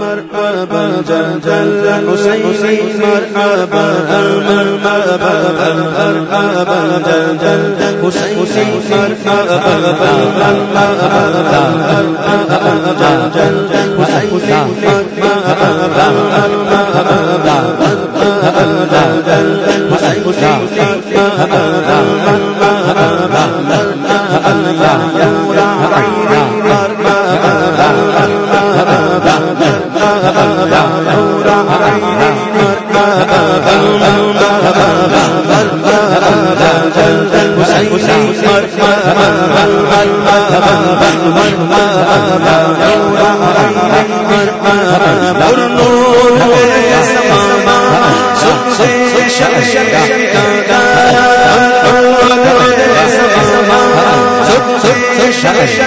مرحبا جل جل حسین مرحبا مرحبا مرحبا جل جل حسین مرحبا مرحبا جل جل حسین مرحبا شرش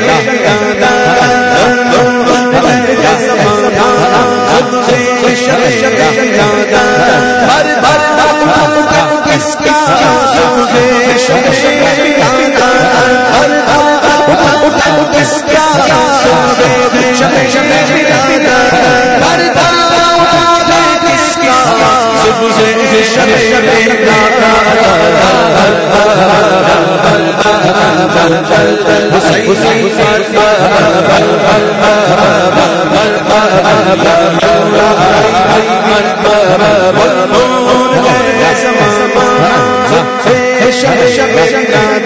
حسین شرش گا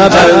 مرحبا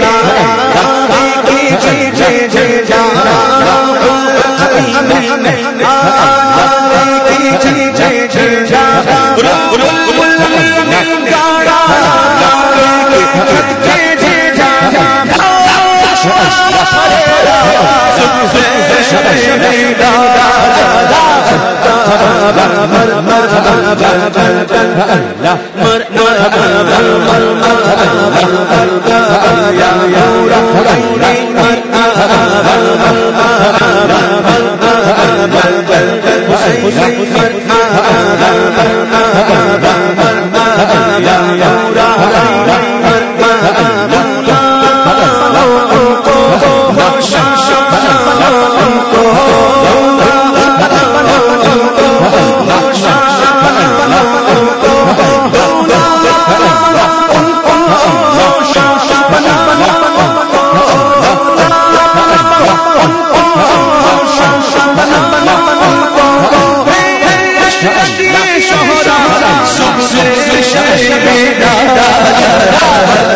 بابا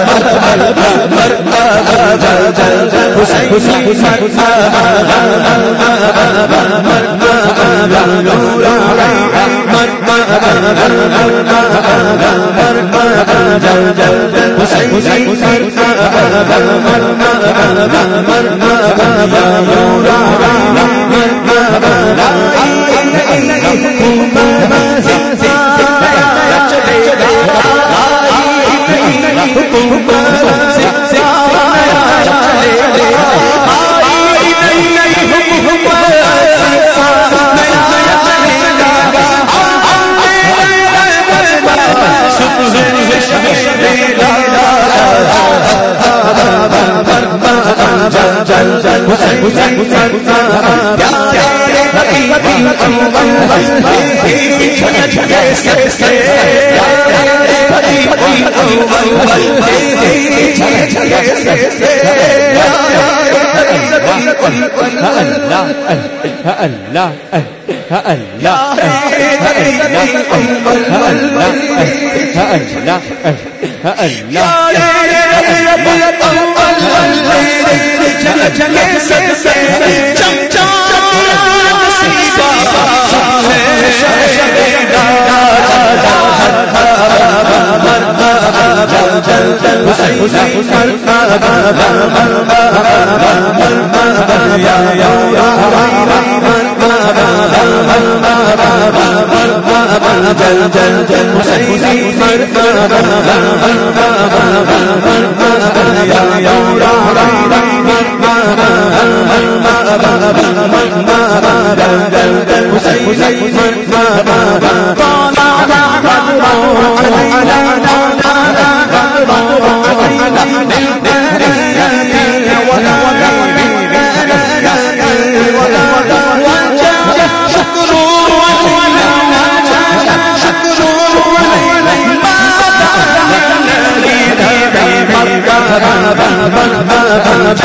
بابا پر بابا جا جا خوش خوشی سا بابا بابا بابا بابا بابا بابا بابر بابا جا جا خوشی خوشی سر بابا بابا بابا اللہ اللہ جگہ سے چمچا جل جل جل مرتا بابا بابا بابا بابا بابا بابا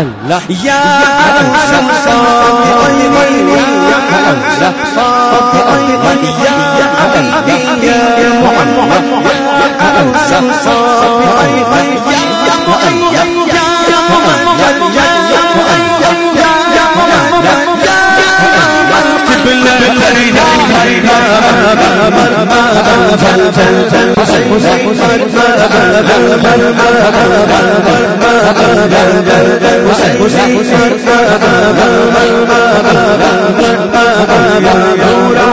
اللہ یا اللہ گورا